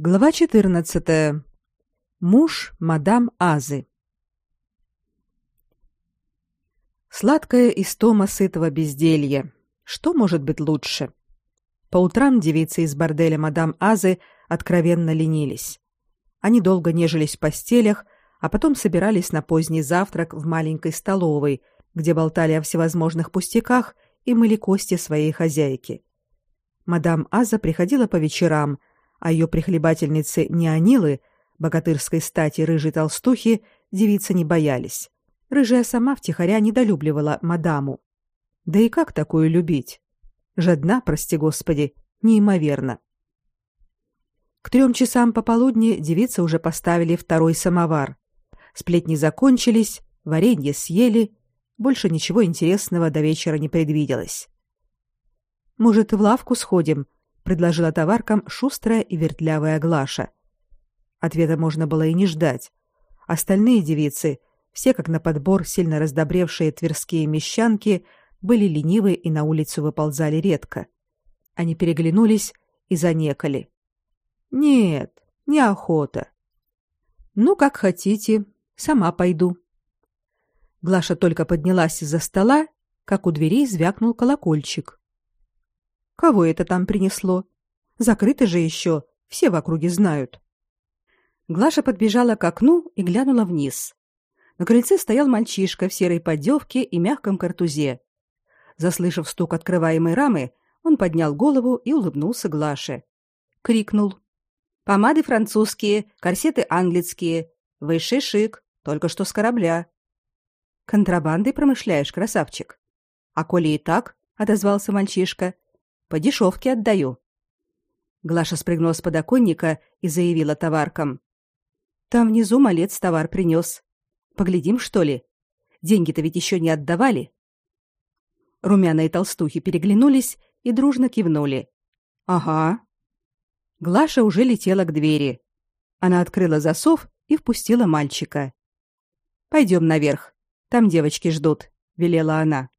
Глава 14. Муж мадам Азы. Сладкая истома сытого безделья. Что может быть лучше? По утрам девицы из борделя мадам Азы откровенно ленились. Они долго нежились в постелях, а потом собирались на поздний завтрак в маленькой столовой, где болтали о всевозможных пустяках и мыли кости своей хозяйки. Мадам Аза приходила по вечерам, а ее прихлебательницы Неонилы, богатырской стати рыжей толстухи, девицы не боялись. Рыжая сама втихаря недолюбливала мадаму. Да и как такую любить? Жадна, прости господи, неимоверно. К трем часам пополудни девицы уже поставили второй самовар. Сплетни закончились, варенье съели, больше ничего интересного до вечера не предвиделось. Может, в лавку сходим, предложила товаркам шустрая и вертлявая Глаша. Ответа можно было и не ждать. Остальные девицы, все как на подбор сильно раздобревшие тверские мещанки, были ленивы и на улицу выползали редко. Они переглянулись и занекали. Нет, неохота. Ну как хотите, сама пойду. Глаша только поднялась из-за стола, как у дверей звякнул колокольчик. Кого это там принесло? Закрыто же еще, все в округе знают. Глаша подбежала к окну и глянула вниз. На крыльце стоял мальчишка в серой поддевке и мягком картузе. Заслышав стук открываемой рамы, он поднял голову и улыбнулся Глаше. Крикнул. «Помады французские, корсеты английские. Высший шик, только что с корабля». «Контрабандой промышляешь, красавчик?» «А коли и так?» — отозвался мальчишка. По дешевке отдаю. Глаша спрыгнула с подоконника и заявила товаркам. Там внизу малец товар принес. Поглядим, что ли? Деньги-то ведь еще не отдавали. Румяные толстухи переглянулись и дружно кивнули. Ага. Глаша уже летела к двери. Она открыла засов и впустила мальчика. Пойдем наверх. Там девочки ждут, велела она.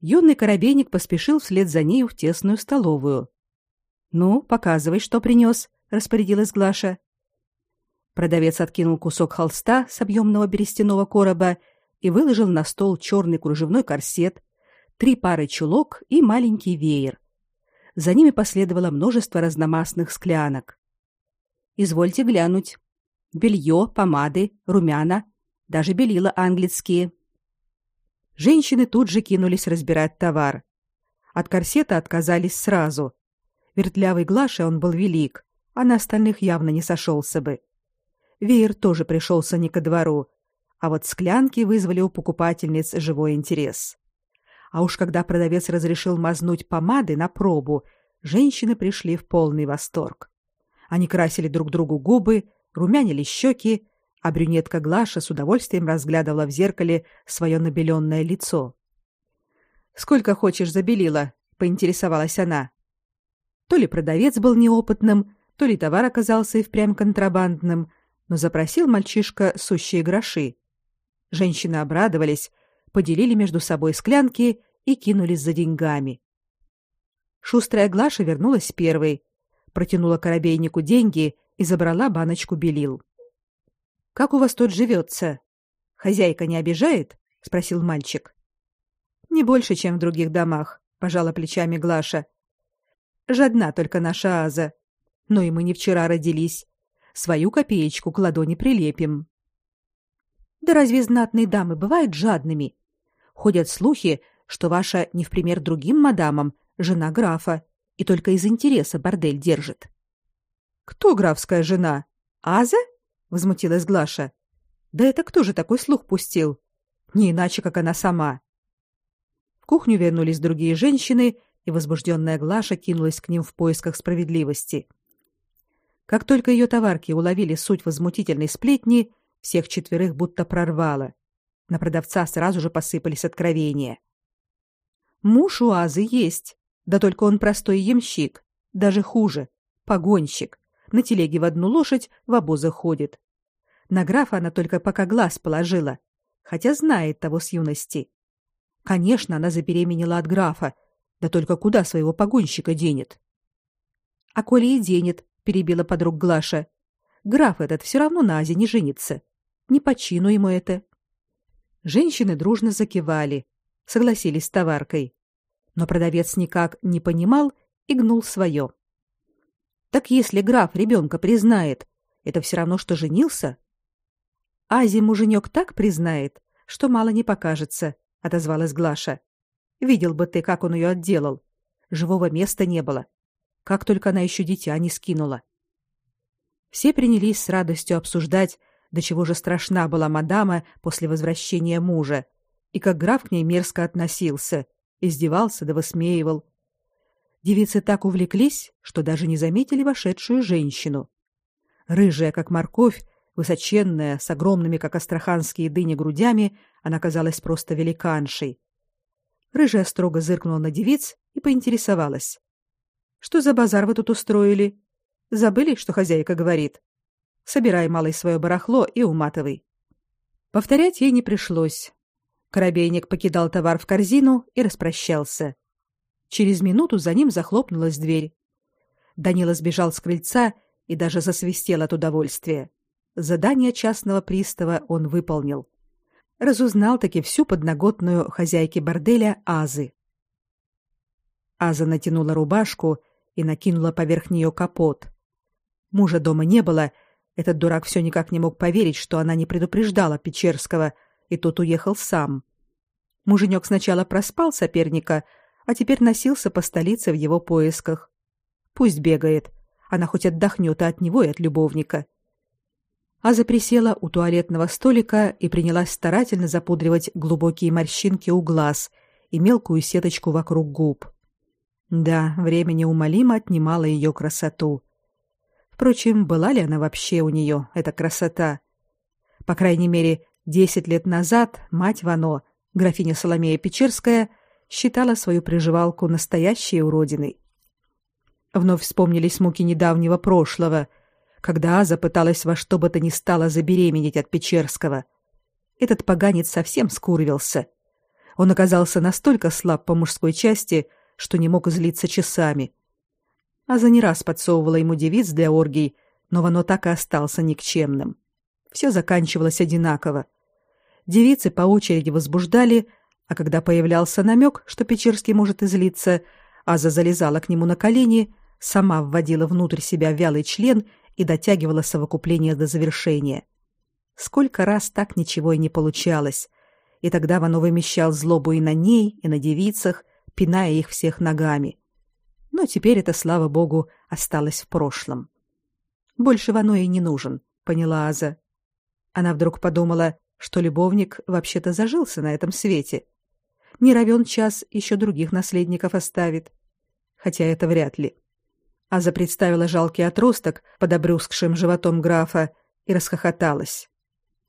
Юный коробейник поспешил вслед за нею в тесную столовую. Ну, показывай, что принес, распорядилась Глаша. Продавец откинул кусок холста с объемного берестяного короба и выложил на стол черный кружевной корсет, три пары чулок и маленький веер. За ними последовало множество разномастных склянок. Извольте глянуть. Белье, помады, румяна, даже белила английские. Женщины тут же кинулись разбирать товар. От корсета отказались сразу. Вертлявый Глаше он был велик, а на остальных явно не сошелся бы. Веер тоже пришелся не ко двору, а вот склянки вызвали у покупательниц живой интерес. А уж когда продавец разрешил мазнуть помады на пробу, женщины пришли в полный восторг. Они красили друг другу губы, румянили щеки, а брюнетка Глаша с удовольствием разглядывала в зеркале свое набеленное лицо. «Сколько хочешь забелила?» — поинтересовалась она. То ли продавец был неопытным, то ли товар оказался и впрямь контрабандным, но запросил мальчишка сущие гроши. Женщины обрадовались, поделили между собой склянки и кинулись за деньгами. Шустрая Глаша вернулась первой, протянула коробейнику деньги и забрала баночку белил. Как у вас тут живется? Хозяйка не обижает? спросил мальчик. Не больше, чем в других домах, пожала плечами Глаша. Жадна только наша Аза. Но и мы не вчера родились. Свою копеечку к ладони прилепим. Да разве знатные дамы бывают жадными? Ходят слухи, что ваша не в пример другим мадамам жена графа и только из интереса бордель держит. Кто графская жена? Аза? Возмутилась Глаша. Да это кто же такой слух пустил? Не иначе, как она сама. В кухню вернулись другие женщины, и возбужденная Глаша кинулась к ним в поисках справедливости. Как только ее товарки уловили суть возмутительной сплетни, всех четверых будто прорвало. На продавца сразу же посыпались откровения. Муж у Азы есть, да только он простой ямщик, даже хуже, погонщик на телеге в одну лошадь в обозы ходит. На графа она только пока глаз положила, хотя знает того с юности. Конечно, она забеременела от графа, да только куда своего погонщика денет? А коли и денет, перебила подруг Глаша. Граф этот все равно на Азе не женится. Не по чину ему это. Женщины дружно закивали, согласились с товаркой. Но продавец никак не понимал и гнул свое. Так если граф ребенка признает, это все равно, что женился? Ази муженек так признает, что мало не покажется, отозвалась Глаша. Видел бы ты, как он ее отделал. Живого места не было. Как только она еще дитя не скинула. Все принялись с радостью обсуждать, до чего же страшна была мадама после возвращения мужа, и как граф к ней мерзко относился, издевался да высмеивал. Девицы так увлеклись, что даже не заметили вошедшую женщину. Рыжая, как морковь, высоченная, с огромными, как астраханские дыни, грудями, она казалась просто великаншей. Рыжая строго зыркнула на девиц и поинтересовалась. «Что за базар вы тут устроили? Забыли, что хозяйка говорит? Собирай, малый, свое барахло и уматывай». Повторять ей не пришлось. Коробейник покидал товар в корзину и распрощался. Через минуту за ним захлопнулась дверь. Данила сбежал с крыльца и даже засвистел от удовольствия. Задание частного пристава он выполнил. Разузнал таки всю подноготную хозяйки борделя Азы. Аза натянула рубашку и накинула поверх нее капот. Мужа дома не было, этот дурак все никак не мог поверить, что она не предупреждала Печерского, и тот уехал сам. Муженек сначала проспал соперника, а теперь носился по столице в его поисках. Пусть бегает, она хоть отдохнет от него и от любовника. Аза присела у туалетного столика и принялась старательно запудривать глубокие морщинки у глаз и мелкую сеточку вокруг губ. Да, время неумолимо отнимало ее красоту. Впрочем, была ли она вообще у нее, эта красота? По крайней мере, десять лет назад мать Вано, графиня Соломея Печерская, считала свою приживалку настоящей уродиной. Вновь вспомнились муки недавнего прошлого, когда Аза пыталась во что бы то ни стало забеременеть от Печерского. Этот поганец совсем скурвился. Он оказался настолько слаб по мужской части, что не мог излиться часами. Аза не раз подсовывала ему девиц для оргий, но Вано так и остался никчемным. Все заканчивалось одинаково. Девицы по очереди возбуждали, а когда появлялся намек, что Печерский может излиться, Аза залезала к нему на колени, сама вводила внутрь себя вялый член и дотягивала совокупление до завершения. Сколько раз так ничего и не получалось. И тогда Вано вымещал злобу и на ней, и на девицах, пиная их всех ногами. Но теперь это, слава богу, осталось в прошлом. Больше Вано и не нужен, поняла Аза. Она вдруг подумала, что любовник вообще-то зажился на этом свете — не равен час еще других наследников оставит. Хотя это вряд ли. Аза представила жалкий отросток под обрюзгшим животом графа и расхохоталась.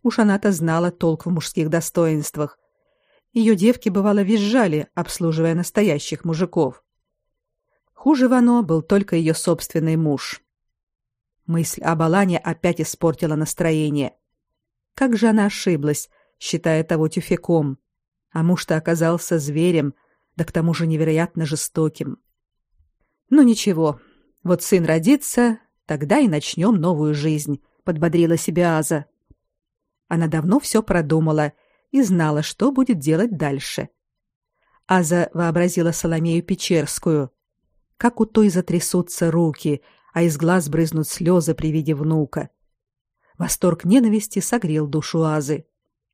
Уж она-то знала толк в мужских достоинствах. Ее девки бывало визжали, обслуживая настоящих мужиков. Хуже Вано был только ее собственный муж. Мысль об Алане опять испортила настроение. Как же она ошиблась, считая того тюфяком а муж-то оказался зверем, да к тому же невероятно жестоким. Ну ничего, вот сын родится, тогда и начнем новую жизнь, подбодрила себя Аза. Она давно все продумала и знала, что будет делать дальше. Аза вообразила Соломею Печерскую, как у той затрясутся руки, а из глаз брызнут слезы при виде внука. Восторг ненависти согрел душу Азы.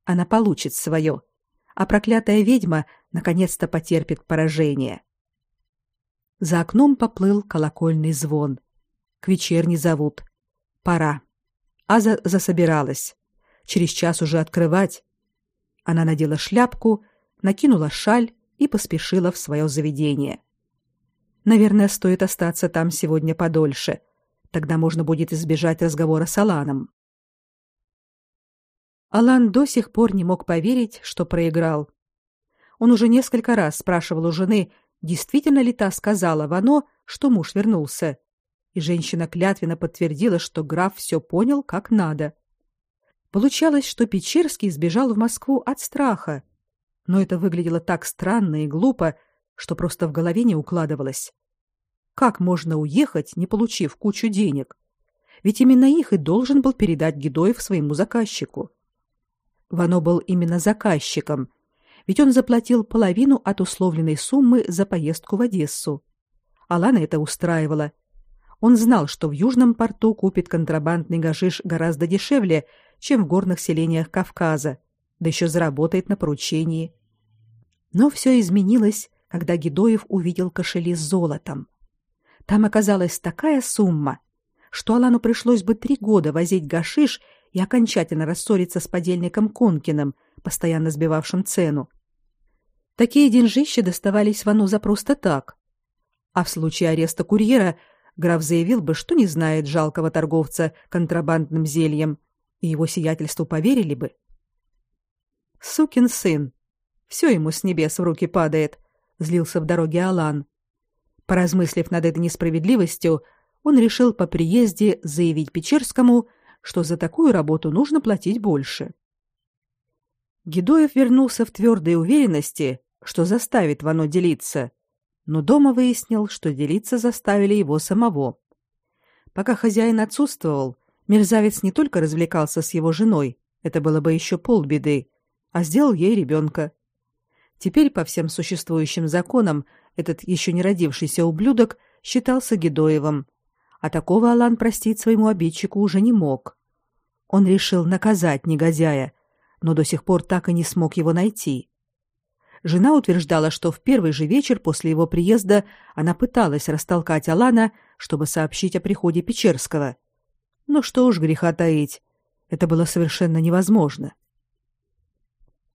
Она получит свое — а проклятая ведьма наконец-то потерпит поражение. За окном поплыл колокольный звон. К вечерне зовут. Пора. Аза засобиралась. Через час уже открывать. Она надела шляпку, накинула шаль и поспешила в свое заведение. Наверное, стоит остаться там сегодня подольше. Тогда можно будет избежать разговора с Аланом. Алан до сих пор не мог поверить, что проиграл. Он уже несколько раз спрашивал у жены, действительно ли та сказала Вано, что муж вернулся. И женщина клятвенно подтвердила, что граф все понял как надо. Получалось, что Печерский сбежал в Москву от страха. Но это выглядело так странно и глупо, что просто в голове не укладывалось. Как можно уехать, не получив кучу денег? Ведь именно их и должен был передать Гедоев своему заказчику. Вано был именно заказчиком, ведь он заплатил половину от условленной суммы за поездку в Одессу. Алана это устраивало. Он знал, что в Южном порту купит контрабандный гашиш гораздо дешевле, чем в горных селениях Кавказа, да еще заработает на поручении. Но все изменилось, когда Гедоев увидел кошели с золотом. Там оказалась такая сумма, что Алану пришлось бы три года возить гашиш и окончательно рассориться с подельником Конкиным, постоянно сбивавшим цену. Такие деньжища доставались Вану за просто так. А в случае ареста курьера граф заявил бы, что не знает жалкого торговца контрабандным зельем, и его сиятельству поверили бы. Сукин сын. Все ему с небес в руки падает, злился в дороге Алан. Поразмыслив над этой несправедливостью, он решил по приезде заявить Печерскому, что за такую работу нужно платить больше. Гедоев вернулся в твердой уверенности, что заставит Вано делиться, но дома выяснил, что делиться заставили его самого. Пока хозяин отсутствовал, мерзавец не только развлекался с его женой, это было бы еще полбеды, а сделал ей ребенка. Теперь по всем существующим законам этот еще не родившийся ублюдок считался Гедоевым, а такого Алан простить своему обидчику уже не мог. Он решил наказать негодяя, но до сих пор так и не смог его найти. Жена утверждала, что в первый же вечер после его приезда она пыталась растолкать Алана, чтобы сообщить о приходе Печерского. Но что уж греха таить, это было совершенно невозможно.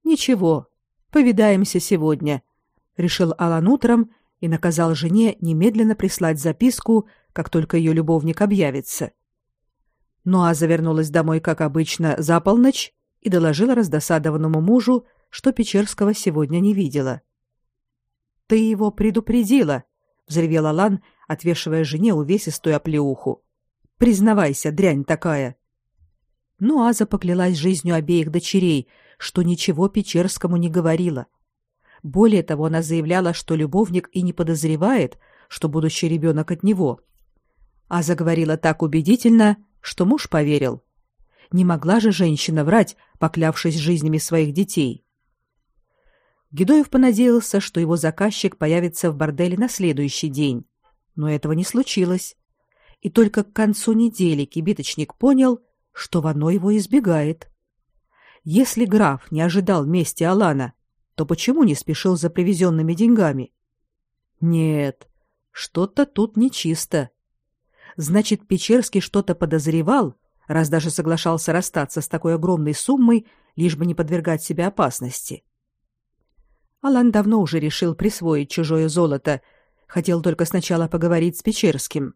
Ничего, повидаемся сегодня, решил Алан утром и наказал жене немедленно прислать записку, как только ее любовник объявится. Ну а завернулась домой, как обычно, за полночь и доложила раздосадованному мужу, что Печерского сегодня не видела. Ты его предупредила, взревел Алан, отвешивая жене увесистую оплеуху. Признавайся, дрянь такая. Ну Аза поклялась жизнью обеих дочерей, что ничего Печерскому не говорила. Более того, она заявляла, что любовник и не подозревает, что будущий ребенок от него. А заговорила так убедительно, что муж поверил. Не могла же женщина врать, поклявшись жизнями своих детей. Гедоев понадеялся, что его заказчик появится в борделе на следующий день, но этого не случилось. И только к концу недели кибиточник понял, что Вано его избегает. Если граф не ожидал мести Алана, то почему не спешил за привезенными деньгами? Нет, что-то тут нечисто. Значит, Печерский что-то подозревал, раз даже соглашался расстаться с такой огромной суммой, лишь бы не подвергать себя опасности. Алан давно уже решил присвоить чужое золото, хотел только сначала поговорить с Печерским.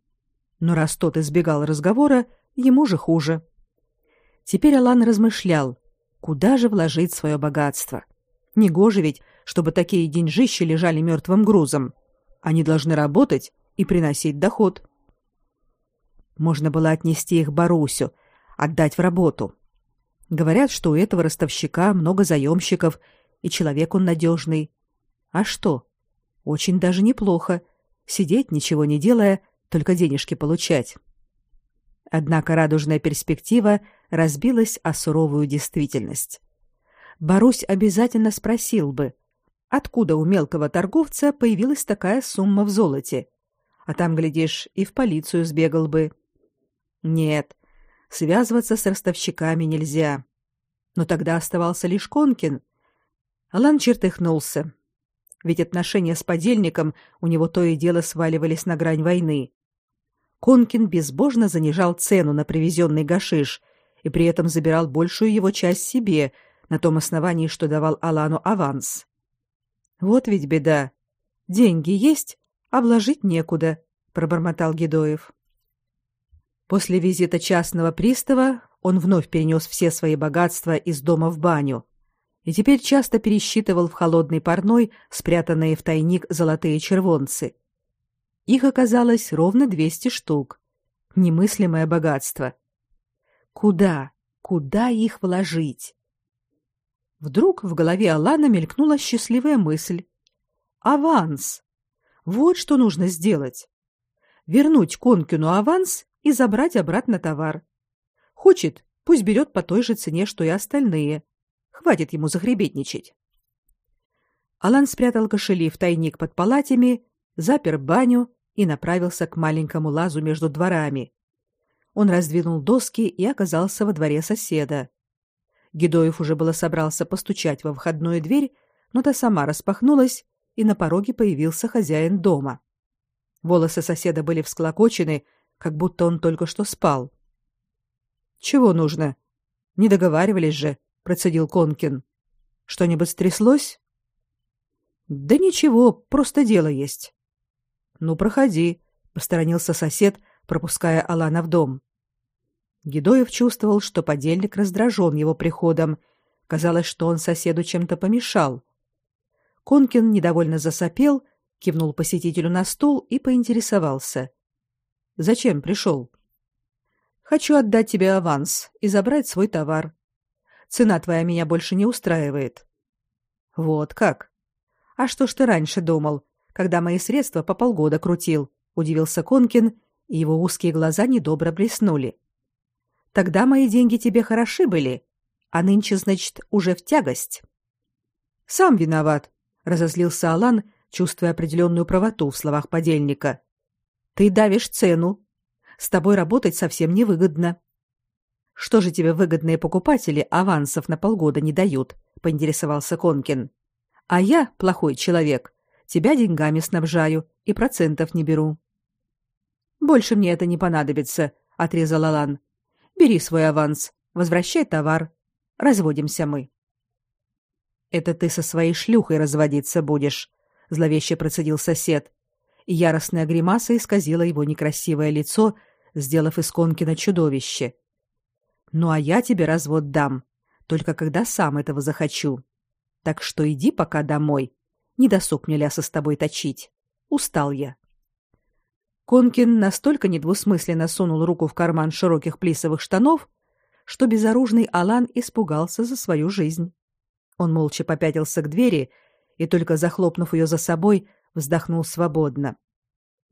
Но раз тот избегал разговора, ему же хуже. Теперь Алан размышлял, куда же вложить свое богатство. Негоже ведь, чтобы такие деньжищи лежали мертвым грузом. Они должны работать и приносить доход. Можно было отнести их Барусю, отдать в работу. Говорят, что у этого ростовщика много заемщиков, и человек он надежный. А что? Очень даже неплохо. Сидеть, ничего не делая, только денежки получать. Однако радужная перспектива разбилась о суровую действительность. Барусь обязательно спросил бы, откуда у мелкого торговца появилась такая сумма в золоте. А там, глядишь, и в полицию сбегал бы. Нет, связываться с ростовщиками нельзя. Но тогда оставался лишь Конкин. Алан чертыхнулся. Ведь отношения с подельником у него то и дело сваливались на грань войны. Конкин безбожно занижал цену на привезенный гашиш и при этом забирал большую его часть себе, на том основании, что давал Алану аванс. Вот ведь беда. Деньги есть, вложить некуда, пробормотал Гедоев. После визита частного пристава он вновь перенес все свои богатства из дома в баню и теперь часто пересчитывал в холодной парной спрятанные в тайник золотые червонцы. Их оказалось ровно 200 штук. Немыслимое богатство. Куда, куда их вложить? Вдруг в голове Алана мелькнула счастливая мысль. Аванс. Вот что нужно сделать. вернуть Конкину аванс и забрать обратно товар. Хочет, пусть берет по той же цене, что и остальные. Хватит ему захребетничать. Алан спрятал кошели в тайник под палатями, запер баню и направился к маленькому лазу между дворами. Он раздвинул доски и оказался во дворе соседа. Гедоев уже было собрался постучать во входную дверь, но та сама распахнулась, и на пороге появился хозяин дома. Волосы соседа были всклокочены, как будто он только что спал. Чего нужно? Не договаривались же, процедил Конкин. Что-нибудь стряслось? Да ничего, просто дело есть. Ну, проходи, посторонился сосед, пропуская Алана в дом. Гедоев чувствовал, что подельник раздражен его приходом. Казалось, что он соседу чем-то помешал. Конкин недовольно засопел, кивнул посетителю на стул и поинтересовался: "Зачем пришел?» "Хочу отдать тебе аванс и забрать свой товар. Цена твоя меня больше не устраивает". "Вот как? А что ж ты раньше думал, когда мои средства по полгода крутил?" удивился Конкин, и его узкие глаза недобро блеснули. Тогда мои деньги тебе хороши были, а нынче, значит, уже в тягость. Сам виноват, разозлился Алан, чувствуя определенную правоту в словах подельника. Ты давишь цену. С тобой работать совсем невыгодно. Что же тебе выгодные покупатели авансов на полгода не дают? поинтересовался Конкин. А я, плохой человек, тебя деньгами снабжаю и процентов не беру. Больше мне это не понадобится, отрезал Алан. Бери свой аванс, возвращай товар. Разводимся мы. Это ты со своей шлюхой разводиться будешь, зловеще процедил сосед. И яростная гримаса исказила его некрасивое лицо, сделав из Конкина чудовище. Ну а я тебе развод дам, только когда сам этого захочу. Так что иди пока домой. Не досуг мне ляса с тобой точить. Устал я. Конкин настолько недвусмысленно сунул руку в карман широких плисовых штанов, что безоружный Алан испугался за свою жизнь. Он молча попятился к двери и только захлопнув ее за собой, вздохнул свободно.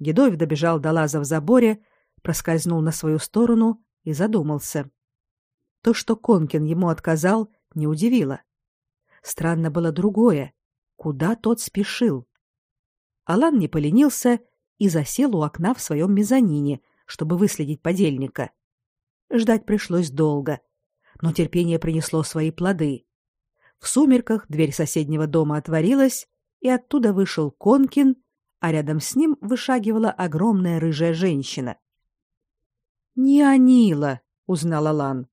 Гедоев добежал до лаза в заборе, проскользнул на свою сторону и задумался. То, что Конкин ему отказал, не удивило. Странно было другое. Куда тот спешил? Алан не поленился и засел у окна в своем мезонине, чтобы выследить подельника. Ждать пришлось долго, но терпение принесло свои плоды. В сумерках дверь соседнего дома отворилась, и оттуда вышел Конкин, а рядом с ним вышагивала огромная рыжая женщина. «Не Анила», — узнала Лан.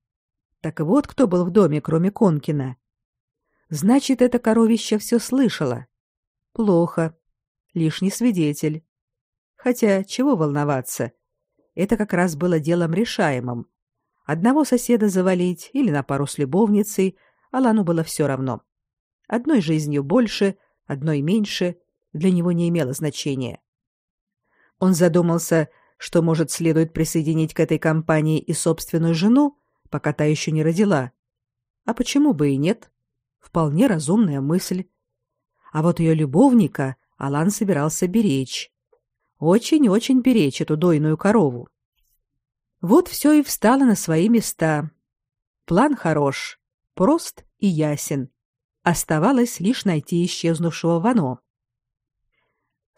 «Так вот кто был в доме, кроме Конкина. Значит, это коровище все слышало. Плохо. Лишний свидетель. Хотя чего волноваться? Это как раз было делом решаемым. Одного соседа завалить или на пару с любовницей, Алану было все равно. Одной жизнью больше, одной меньше, для него не имело значения. Он задумался, что, может, следует присоединить к этой компании и собственную жену, пока та еще не родила. А почему бы и нет? Вполне разумная мысль. А вот ее любовника Алан собирался беречь. Очень-очень беречь эту дойную корову. Вот все и встало на свои места. План хорош, прост и ясен. Оставалось лишь найти исчезнувшего Вано.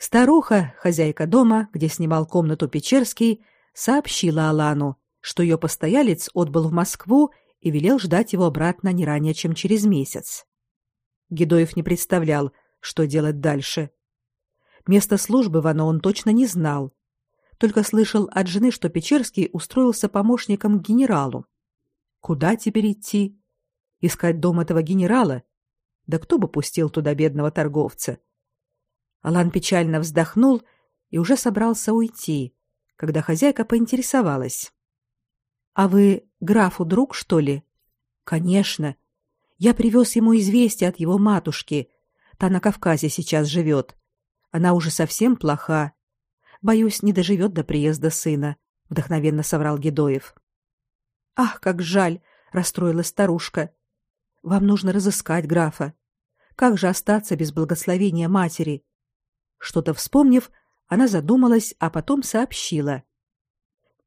Старуха, хозяйка дома, где снимал комнату Печерский, сообщила Алану, что ее постоялец отбыл в Москву и велел ждать его обратно не ранее, чем через месяц. Гедоев не представлял, что делать дальше. Место службы Вано он точно не знал. Только слышал от жены, что Печерский устроился помощником к генералу. Куда теперь идти? Искать дом этого генерала? Да кто бы пустил туда бедного торговца? Алан печально вздохнул и уже собрался уйти, когда хозяйка поинтересовалась: "А вы графу друг, что ли?" "Конечно. Я привез ему известие от его матушки. Та на Кавказе сейчас живет. Она уже совсем плоха. Боюсь, не доживет до приезда сына, вдохновенно соврал Гедоев. Ах, как жаль, расстроилась старушка. Вам нужно разыскать графа. Как же остаться без благословения матери? Что-то вспомнив, Она задумалась, а потом сообщила.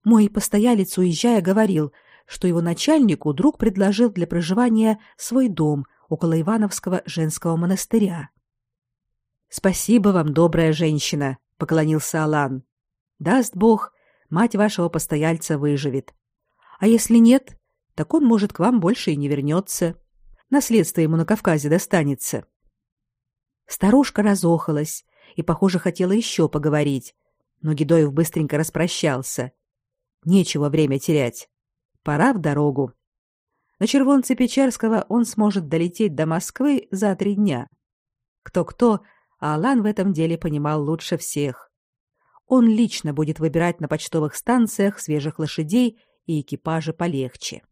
Мой постоялец, уезжая, говорил, что его начальнику друг предложил для проживания свой дом около Ивановского женского монастыря. Спасибо вам, добрая женщина, поклонился Алан. Даст Бог, мать вашего постояльца выживет. А если нет, так он, может, к вам больше и не вернется. Наследство ему на Кавказе достанется. Старушка разохалась и, похоже, хотела еще поговорить, но Гедоев быстренько распрощался. Нечего время терять. Пора в дорогу. На червонце Печерского он сможет долететь до Москвы за три дня. Кто-кто, а Алан в этом деле понимал лучше всех. Он лично будет выбирать на почтовых станциях свежих лошадей и экипажи полегче.